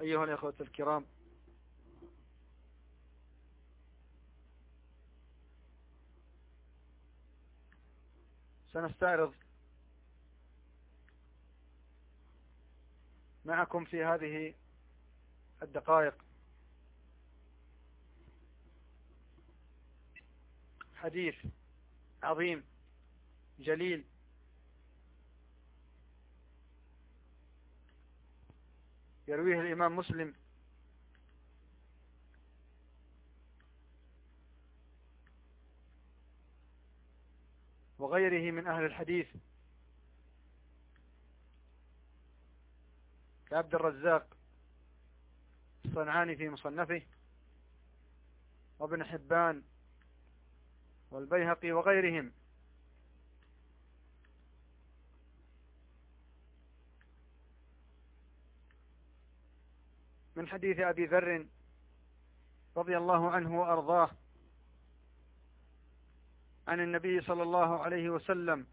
أيها الأخوة الكرام. سنستعرض معكم في هذه الدقائق حديث عظيم جليل يرويه الإمام مسلم. وغيره من أهل الحديث. كعبد الرزاق الصنعاني في مصنفه. وابن حبان والبيهقي وغيرهم. من حديث أبي ذر رضي الله عنه وأرضاه عن النبي صلى الله عليه وسلم.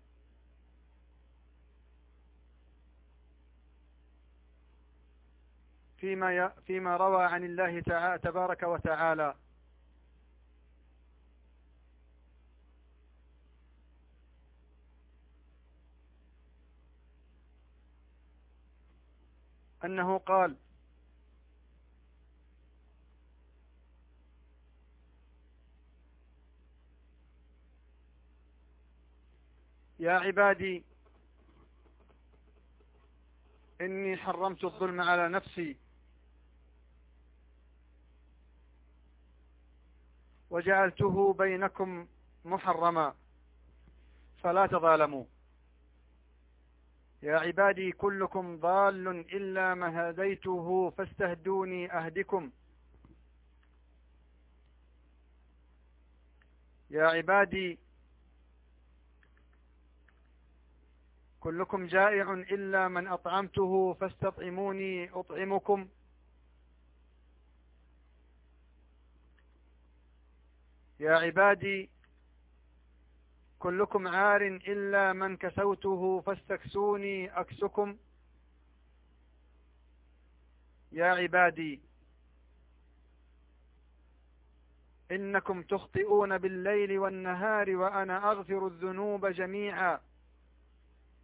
فيما فيما روى عن الله تعالى تبارك وتعالى. أنه قال يا عبادي إني حرمت الظلم على نفسي. وجعلته بينكم محرما. فلا تظالموا. يا عبادي كلكم ضال إلا ما هديته فاستهدوني أهدكم. يا عبادي كلكم جائع إلا من أطعمته فاستطعموني أطعمكم. يا عبادي كلكم عار إلا من كسوته فاستكسوني أكسكم. يا عبادي إنكم تخطئون بالليل والنهار وأنا أغفر الذنوب جميعا.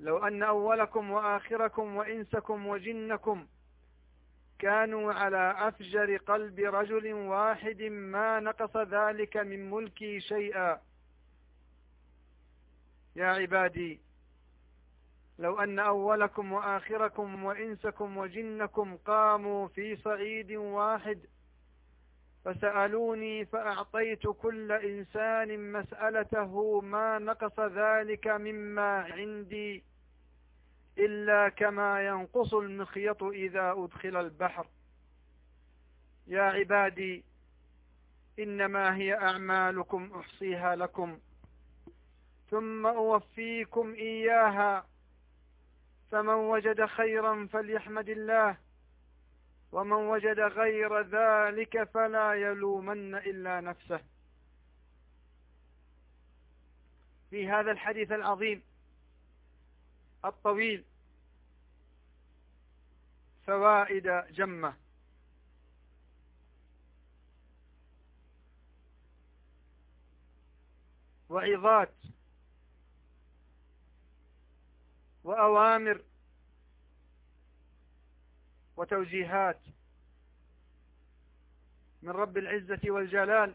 لو أن أولكم وآخركم وإنسكم وجنكم كانوا على أفجر قلب رجل واحد ما نقص ذلك من ملكي شيئا. يا عبادي لو أن أولكم وآخركم وإنسكم وجنكم قاموا في صعيد واحد فسألوني فأعطيت كل إنسان مسألته ما نقص ذلك مما عندي. إلا كما ينقص المخيط إذا أدخل البحر. يا عبادي إنما هي أعمالكم أحصيها لكم. ثم أوفيكم إياها. فمن وجد خيرا فليحمد الله. ومن وجد غير ذلك فلا يلومن إلا نفسه. في هذا الحديث العظيم الطويل فوائد جمة. وعظات وأوامر. وتوجيهات. من رب العزة والجلال.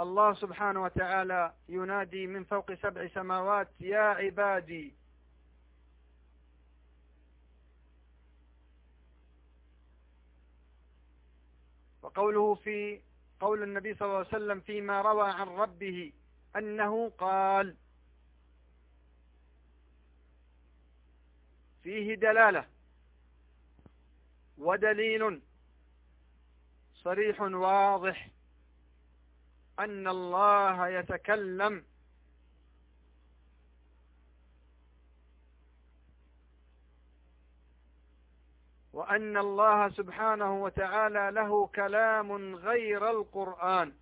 الله سبحانه وتعالى ينادي من فوق سبع سماوات يا عبادي. وقوله في قول النبي صلى الله عليه وسلم فيما روى عن ربه أنه قال فيه دلالة ودليل صريح واضح. أن الله يتكلم. وأن الله سبحانه وتعالى له كلام غير القرآن.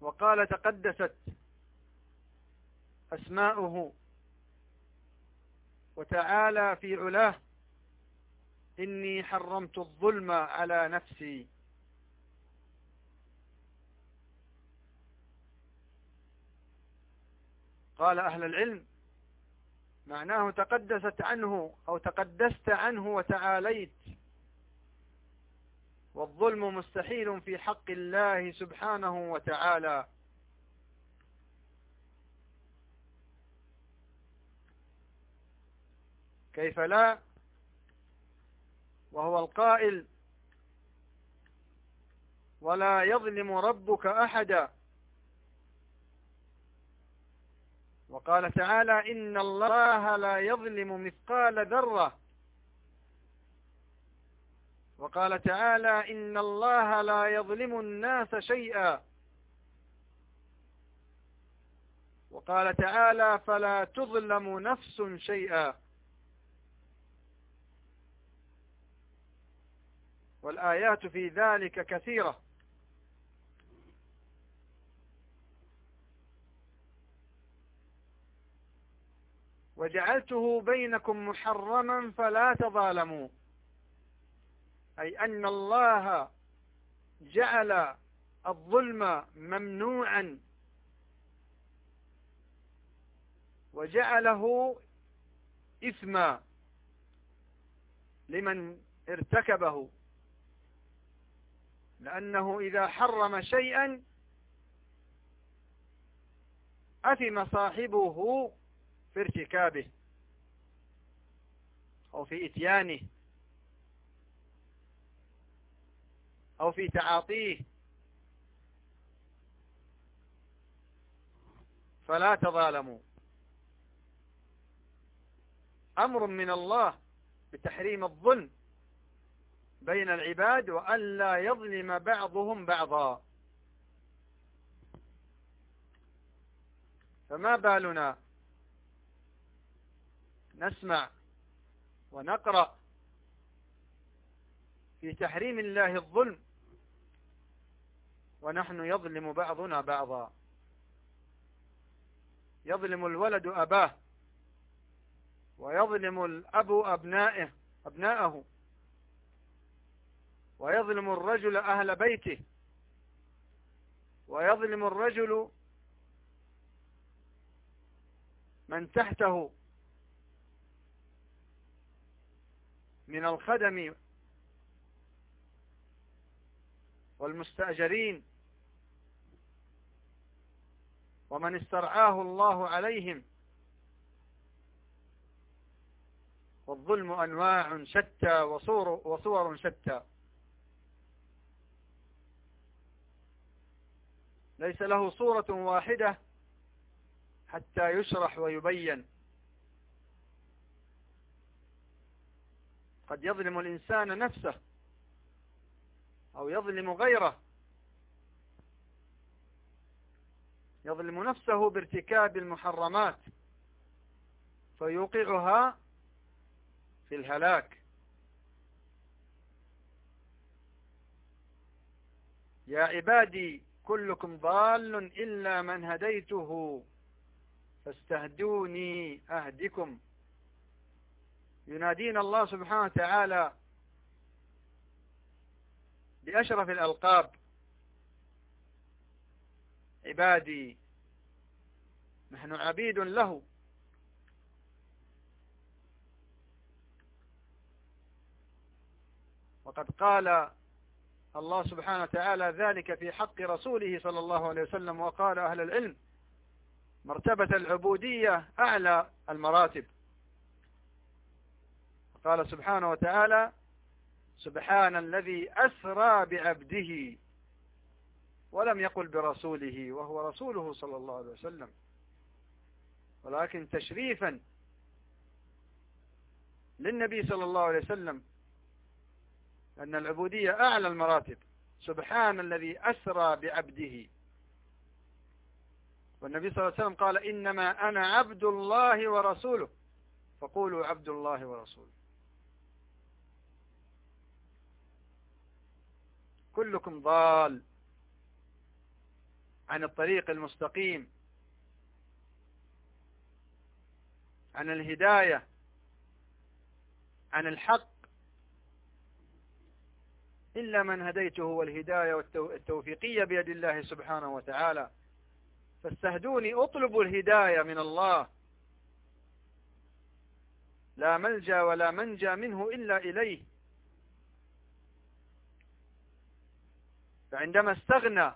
وقال تقدست أسماؤه. وتعالى في علاه إني حرمت الظلم على نفسي. قال أهل العلم معناه تقدست عنه أو تقدست عنه وتعاليت. والظلم مستحيل في حق الله سبحانه وتعالى. كيف لا؟ وهو القائل ولا يظلم ربك أحدا. وقال تعالى إن الله لا يظلم مثقال ذرة. وقال تعالى إن الله لا يظلم الناس شيئا. وقال تعالى فلا تظلم نفس شيئا. والآيات في ذلك كثيرة. وجعلته بينكم محرما فلا تظالموا. أي أن الله جعل الظلم ممنوعا. وجعله إثما لمن ارتكبه. لأنه إذا حرم شيئا أثم صاحبه في ارتكابه أو في إتيانه أو في تعاطيه. فلا تظالموا. أمر من الله بتحريم الظلم. بين العباد وأن لا يظلم بعضهم بعضا. فما بالنا نسمع ونقرأ في تحريم الله الظلم ونحن يظلم بعضنا بعضا. يظلم الولد أباه ويظلم الأب أبنائه أبناءه. ويظلم الرجل أهل بيته. ويظلم الرجل من تحته من الخدم والمستأجرين ومن استرعاه الله عليهم. والظلم أنواع شتى وصور, وصور شتى. ليس له صورة واحدة حتى يشرح ويبين. قد يظلم الإنسان نفسه أو يظلم غيره. يظلم نفسه بارتكاب المحرمات فيوقعها في الهلاك. يا عبادي كلكم ضال إلا من هديته فاستهدوني أهدكم. ينادينا الله سبحانه وتعالى بأشرف الألقاب. عبادي نحن عبيد له. وقد قال الله سبحانه وتعالى ذلك في حق رسوله صلى الله عليه وسلم وقال أهل العلم مرتبة العبودية أعلى المراتب. قال سبحانه وتعالى سبحان الذي أسرى بعبده ولم يقل برسوله وهو رسوله صلى الله عليه وسلم. ولكن تشريفا للنبي صلى الله عليه وسلم أن العبودية أعلى المراتب. سبحان الذي أسرى بعبده. والنبي صلى الله عليه وسلم قال إنما أنا عبد الله ورسوله. فقولوا عبد الله ورسوله. كلكم ضال عن الطريق المستقيم عن الهداية عن الحق. إلا من هديته والهداية والتوفيقية بيد الله سبحانه وتعالى. فاستهدوني أطلبوا الهداية من الله. لا ملجأ ولا منجأ منه إلا إليه. فعندما استغنى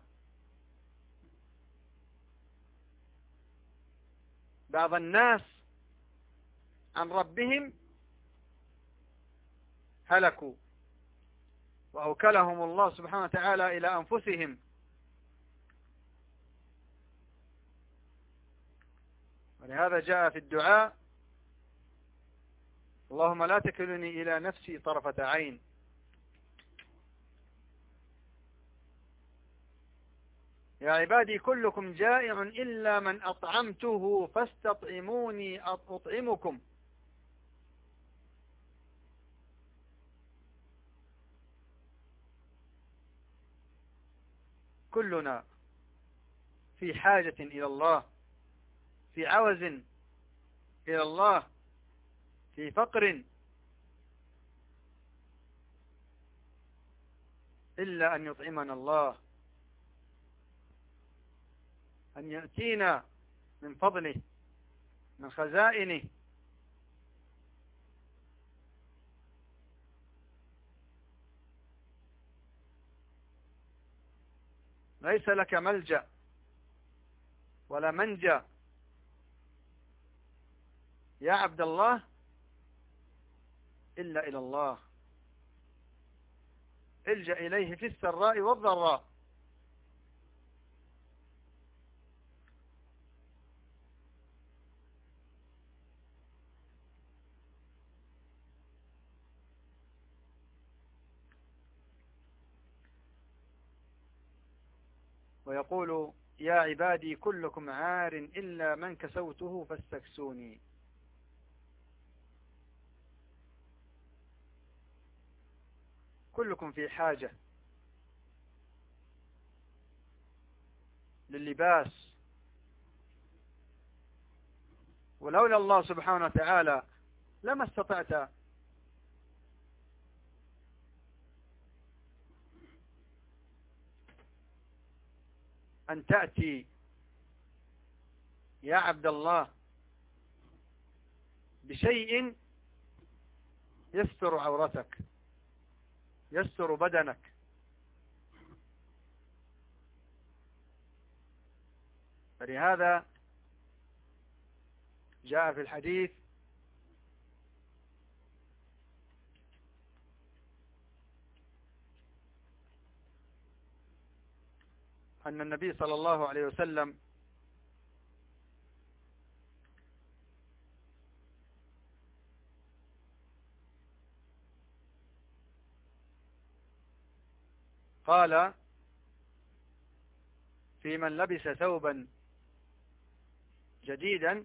بعض الناس عن ربهم هلكوا. وأوكلهم الله سبحانه وتعالى إلى أنفسهم. ولهذا جاء في الدعاء اللهم لا تكلني إلى نفسي طرفة عين. يا عبادي كلكم جائع إلا من أطعمته فاستطعموني أطعمكم. كلنا في حاجة إلى الله في عوز إلى الله في فقر إلا أن يطعمنا الله أن يأتينا من فضله من خزائنه. ليس لك ملجأ ولا منجأ. يا عبد الله إلا إلى الله. إلجأ إليه في السراء والضراء. ويقول يا عبادي كلكم عار إلا من كسوته فاستكسوني. كلكم في حاجة لللباس. ولولا الله سبحانه وتعالى لما استطعت أن تأتي يا عبد الله بشيء يستر عورتك يستر بدنك. فلهذا جاء في الحديث أن النبي صلى الله عليه وسلم قال في من لبس ثوبا جديدا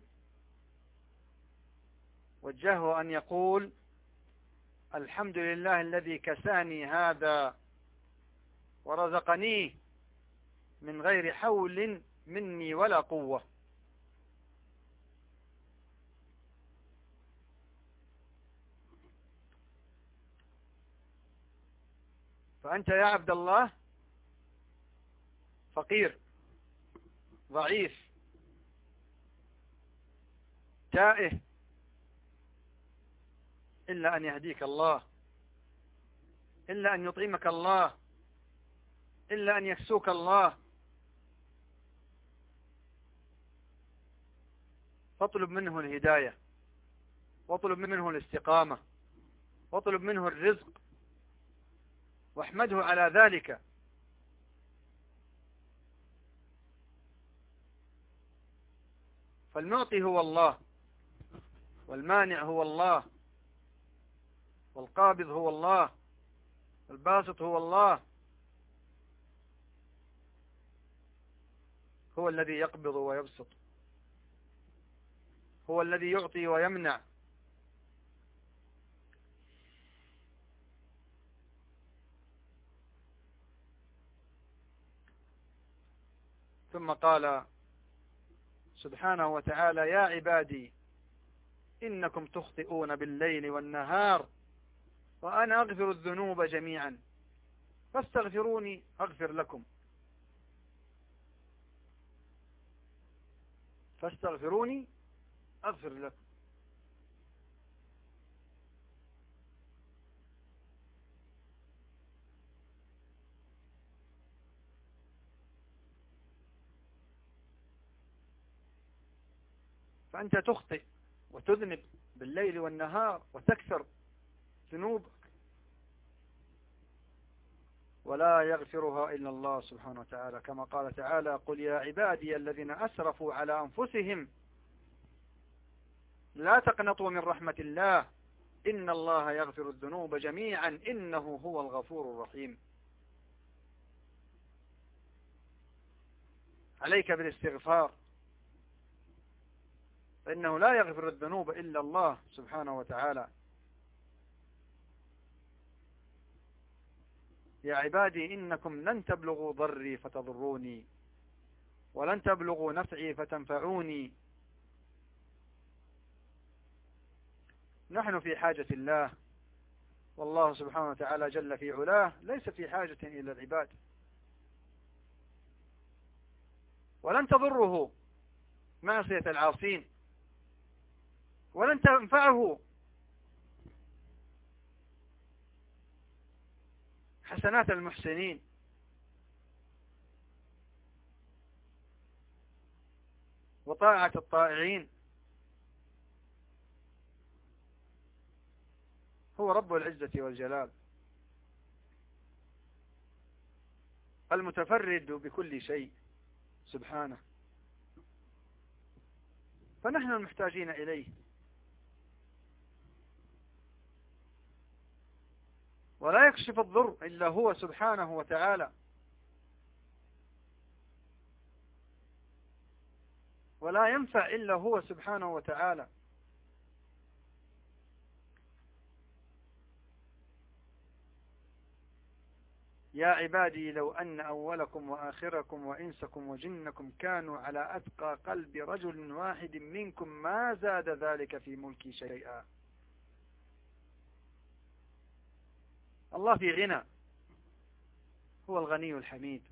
وجهه أن يقول الحمد لله الذي كساني هذا ورزقنيه من غير حول مني ولا قوة. فأنت يا عبد الله فقير ضعيف تائه إلا أن يهديك الله إلا أن يطعمك الله إلا أن يكسوك الله. فاطلب منه الهداية واطلب منه الاستقامة واطلب منه الرزق واحمده على ذلك. فالمعطي هو الله والمانع هو الله والقابض هو الله الباسط هو الله. هو الذي يقبض ويبسط. هو الذي يعطي ويمنع. ثم قال سبحانه وتعالى يا عبادي إنكم تخطئون بالليل والنهار وأنا أغفر الذنوب جميعا. فاستغفروني أغفر لكم. فاستغفروني أغفر لكم فأنت تخطئ وتذنب بالليل والنهار وتكثر ذنوبك. ولا يغفرها إلا الله سبحانه وتعالى. كما قال تعالى قل يا عبادي الذين أسرفوا على أنفسهم لا تقنطوا من رحمة الله. إن الله يغفر الذنوب جميعا. إنه هو الغفور الرحيم. عليك بالاستغفار. فإنه لا يغفر الذنوب إلا الله سبحانه وتعالى. يا عبادي إنكم لن تبلغوا ضري فتضروني ولن تبلغوا نفعي فتنفعوني. نحن في حاجة الله. والله سبحانه وتعالى جل في علاه ليس في حاجة إلى العباد. ولن تضره معصية العاصين. ولن تنفعه حسنات المحسنين. وطاعة الطائعين. هو رب العزة والجلال. المتفرد بكل شيء سبحانه. فنحن المحتاجين إليه. ولا يكشف الضر إلا هو سبحانه وتعالى. ولا ينفع إلا هو سبحانه وتعالى. يا عبادي لو أن أولكم وآخركم وإنسكم وجنكم كانوا على أتقى قلب رجل واحد منكم ما زاد ذلك في ملكي شيئا. الله في غنى هو الغني الحميد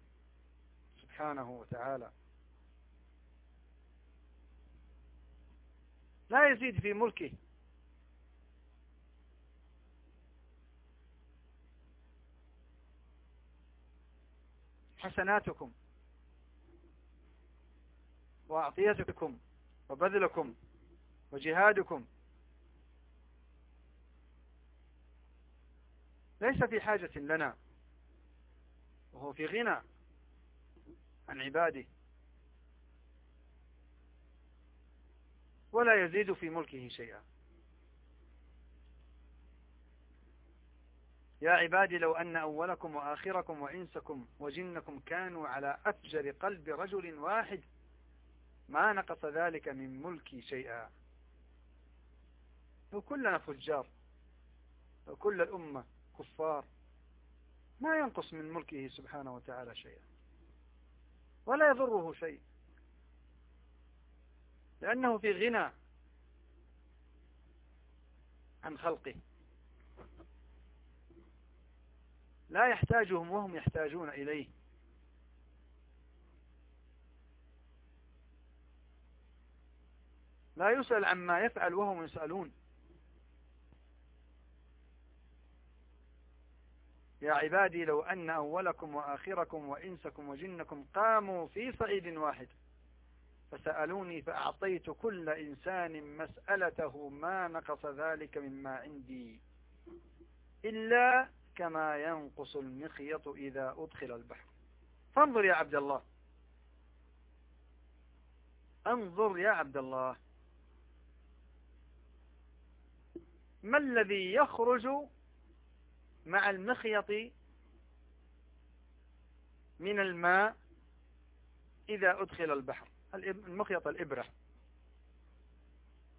سبحانه وتعالى. لا يزيد في ملكه. حسناتكم وأعطيتكم وبذلكم وجهادكم. ليس في حاجة لنا وهو في غنى عن عباده ولا يزيد في ملكه شيئا. يا عبادي لو أن أولكم وآخركم وإنسكم وجنكم كانوا على أفجر قلب رجل واحد ما نقص ذلك من ملكي شيئا. لو كلنا فجار لو كل الأمة كفار ما ينقص من ملكه سبحانه وتعالى شيئا. ولا يضره شيء لأنه في غنى عن خلقه. لا يحتاجهم وهم يحتاجون إليه. لا يسأل عما يفعل وهم يسألون. يا عبادي لو أن أولكم وآخركم وإنسكم وجنكم قاموا في صعيد واحد فسألوني فأعطيت كل إنسان مسألته ما نقص ذلك مما عندي. إلا كما ينقص المخيط إذا أدخل البحر. فانظر يا عبد الله. انظر يا عبد الله. ما الذي يخرج مع المخيط من الماء إذا أدخل البحر؟ المخيط الإبرة.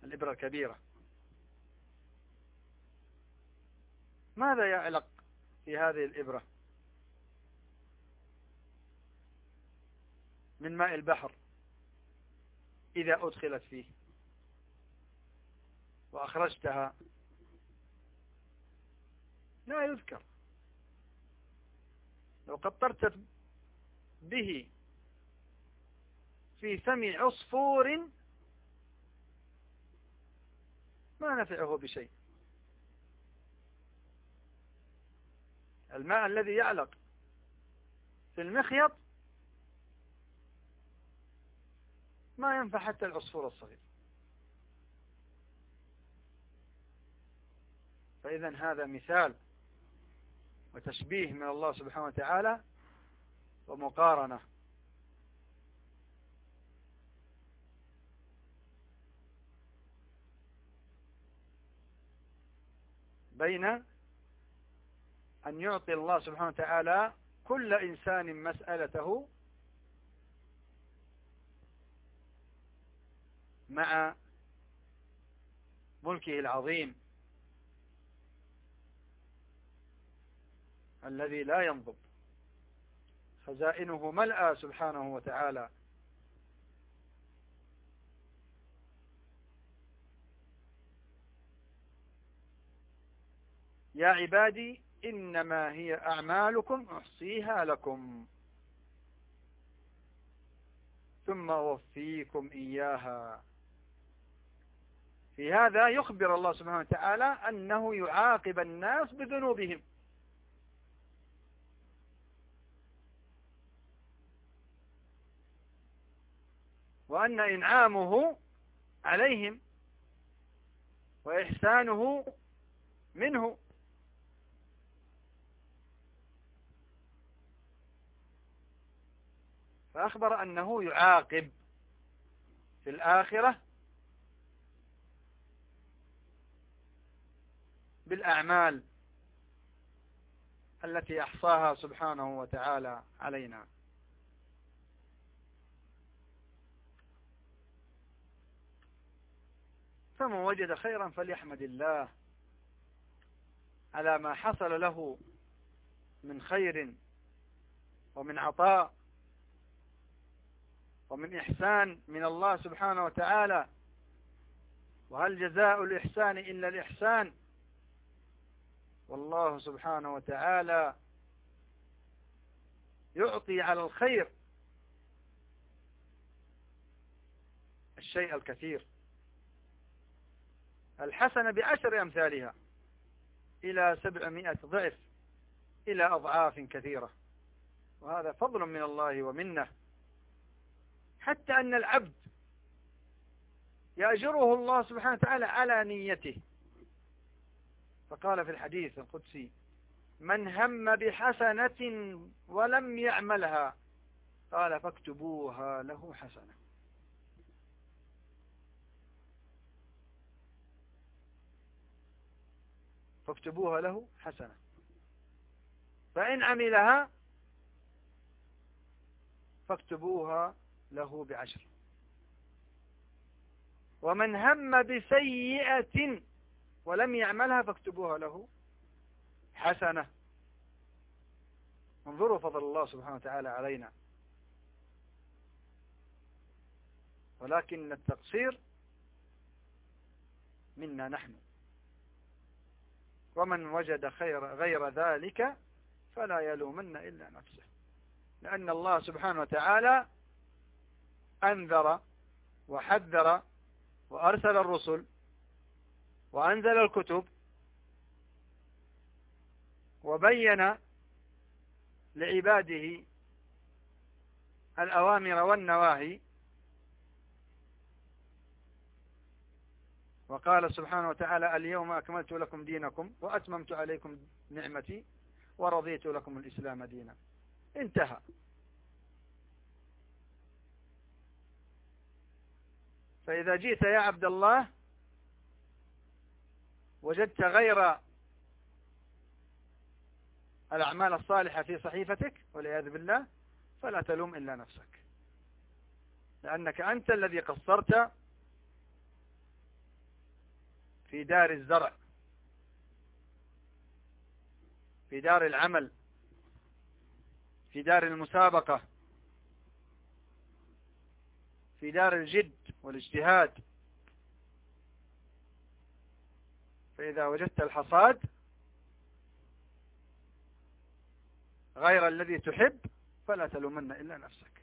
الإبرة الكبيرة. ماذا يعلق في هذه الإبرة. من ماء البحر. إذا أدخلت فيه. وأخرجتها. لا يذكر. لو قطرت به في فم عصفور ما نفعه بشيء. الماء الذي يعلق في المخيط ما ينفع حتى العصفور الصغير. فإذا هذا مثال وتشبيه من الله سبحانه وتعالى ومقارنة. بين أن يعطي الله سبحانه وتعالى كل إنسان مسألته مع ملكه العظيم الذي لا ينضب. خزائنه ملأى سبحانه وتعالى. يا عبادي إنما هي أعمالكم أحصيها لكم. ثم أوفيكم إياها. في هذا يخبر الله سبحانه وتعالى أنه يعاقب الناس بذنوبهم. وأن إنعامه عليهم وإحسانه منه. فأخبر أنه يعاقب في الآخرة بالأعمال التي أحصاها سبحانه وتعالى علينا. فمن وجد خيرا فليحمد الله على ما حصل له من خير ومن عطاء ومن إحسان من الله سبحانه وتعالى. وهل جزاء الإحسان إلا الإحسان؟ والله سبحانه وتعالى يعطي على الخير الشيء الكثير. الحسنة بعشر أمثالها إلى سبعمائة ضعف إلى أضعاف كثيرة. وهذا فضل من الله ومنة. حتى أن العبد يأجره الله سبحانه وتعالى على نيته. فقال في الحديث القدسي من هم بحسنة ولم يعملها قال فاكتبوها له حسنة. فاكتبوها له حسنة. فإن عملها فاكتبوها له بعشر. ومن هم بسيئة ولم يعملها فاكتبوها له حسنة. انظروا فضل الله سبحانه وتعالى علينا. ولكن التقصير منا نحن. ومن وجد خير غير ذلك فلا يلومن إلا نفسه. لأن الله سبحانه وتعالى أنذر وحذر وأرسل الرسل وأنزل الكتب وبين لعباده الأوامر والنواهي. وقال سبحانه وتعالى اليوم أكملت لكم دينكم وأتممت عليكم نعمتي ورضيت لكم الإسلام دينا. انتهى. فإذا جئت يا عبد الله وجدت غير الأعمال الصالحة في صحيفتك والعياذ بالله فلا تلوم إلا نفسك. لأنك أنت الذي قصرت في دار الزرع في دار العمل في دار المسابقة. في دار الجد والاجتهاد. فإذا وجدت الحصاد غير الذي تحب فلا تلومن إلا نفسك.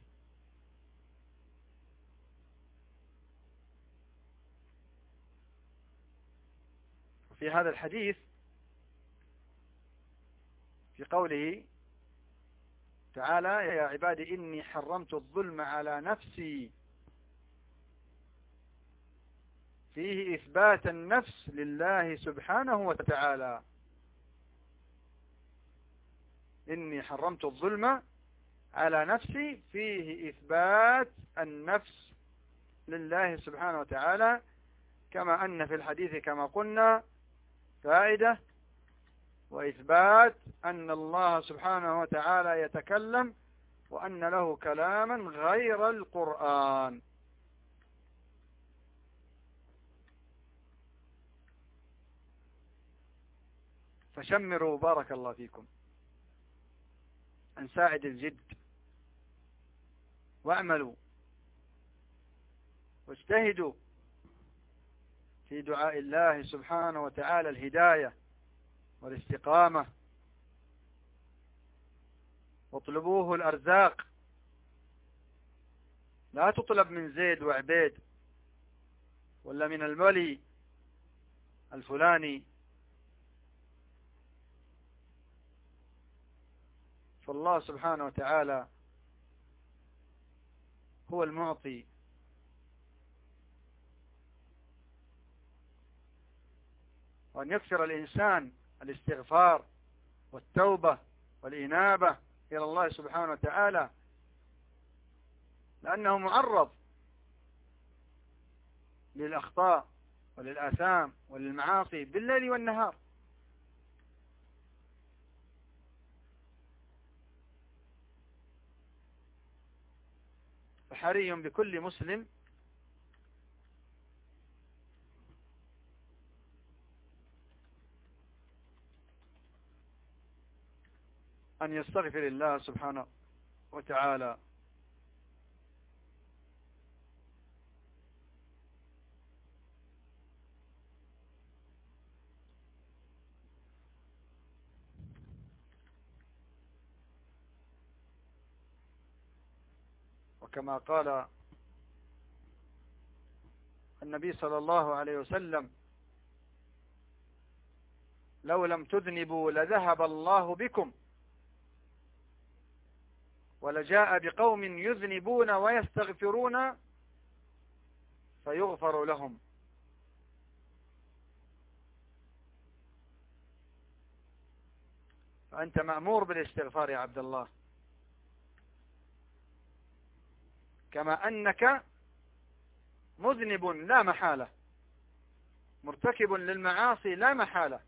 في هذا الحديث في قوله تعالى يا عبادي إني حرمت الظلم على نفسي فيه إثبات النفس لله سبحانه وتعالى. إني حرمت الظلم على نفسي فيه إثبات النفس لله سبحانه وتعالى. كما أن في الحديث كما قلنا فائدة وإثبات أن الله سبحانه وتعالى يتكلم وأن له كلاما غير القرآن. فشمروا بارك الله فيكم. أن ساعد الجد. واعملوا. واجتهدوا في دعاء الله سبحانه وتعالى الهداية والاستقامة. واطلبوه الأرزاق. لا تطلب من زيد وعبيد ولا من الملي الفلاني فالله سبحانه وتعالى هو المعطي. وأن يكثر الإنسان الاستغفار والتوبة والإنابة إلى الله سبحانه وتعالى لأنه معرض للأخطاء وللآثام وللمعاصي بالليل والنهار. فحري بكل مسلم. أن يستغفر الله سبحانه وتعالى. وكما قال النبي صلى الله عليه وسلم لو لم تذنبوا لذهب الله بكم ولجاء بقوم يذنبون ويستغفرون فيغفر لهم. فأنت مأمور بالاستغفار يا عبد الله. كما أنك مذنب لا محالة. مرتكب للمعاصي لا محالة.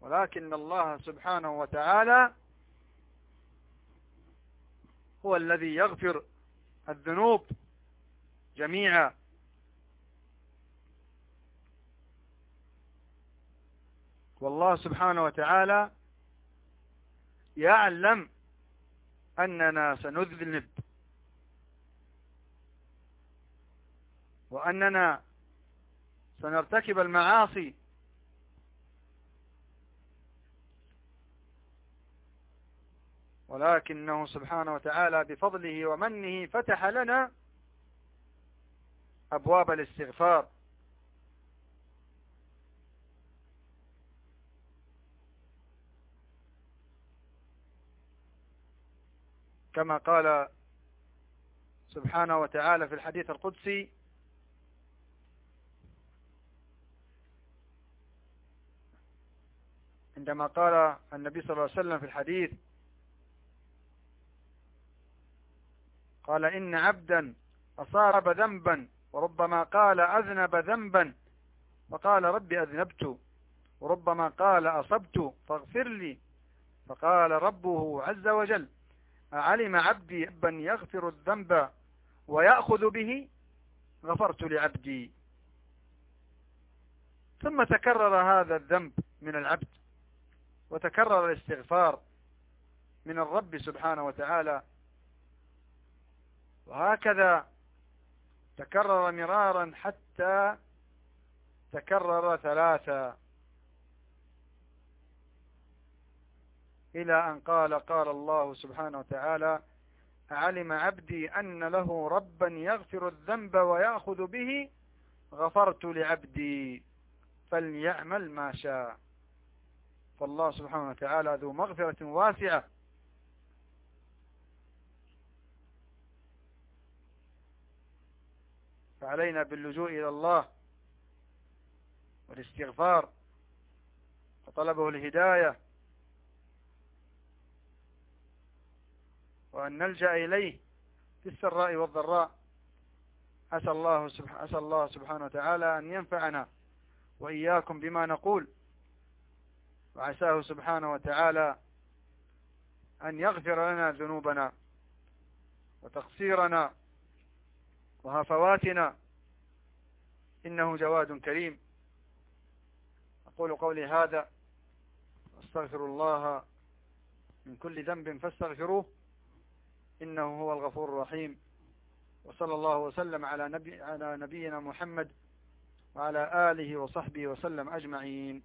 ولكن الله سبحانه وتعالى هو الذي يغفر الذنوب جميعا. والله سبحانه وتعالى يعلم أننا سنذنب. وأننا سنرتكب المعاصي. ولكنه سبحانه وتعالى بفضله ومنه فتح لنا أبواب الاستغفار. كما قال سبحانه وتعالى في الحديث القدسي عندما قال النبي صلى الله عليه وسلم في الحديث قال إن عبدا أصاب ذنبا وربما قال أذنب ذنبا فقال ربي أذنبت وربما قال أصبت فاغفر لي فقال ربه عز وجل. أعلم عبدي أبا يغفر الذنب ويأخذ به؟ غفرت لعبدي. ثم تكرر هذا الذنب من العبد وتكرر الاستغفار من الرب سبحانه وتعالى. وهكذا تكرر مرارا حتى تكرر ثلاثا إلى أن قال قال الله سبحانه وتعالى علم عبدي أن له ربا يغفر الذنب ويأخذ به؟ غفرت لعبدي فليعمل ما شاء. فالله سبحانه وتعالى ذو مغفرة واسعة. فعلينا باللجوء إلى الله والاستغفار. وطلبه الهداية. وأن نلجأ إليه في السراء والضراء. أسأل الله, سبحانه, أسأل الله سبحانه وتعالى أن ينفعنا وإياكم بما نقول. وعساه سبحانه وتعالى أن يغفر لنا ذنوبنا وتقصيرنا وهفواتنا. إنه جواد كريم. أقول قولي هذا. أستغفر الله من كل ذنب فاستغفروه. إنه هو الغفور الرحيم. وصلى الله وسلم على, نبي على نبينا محمد وعلى آله وصحبه وسلم أجمعين.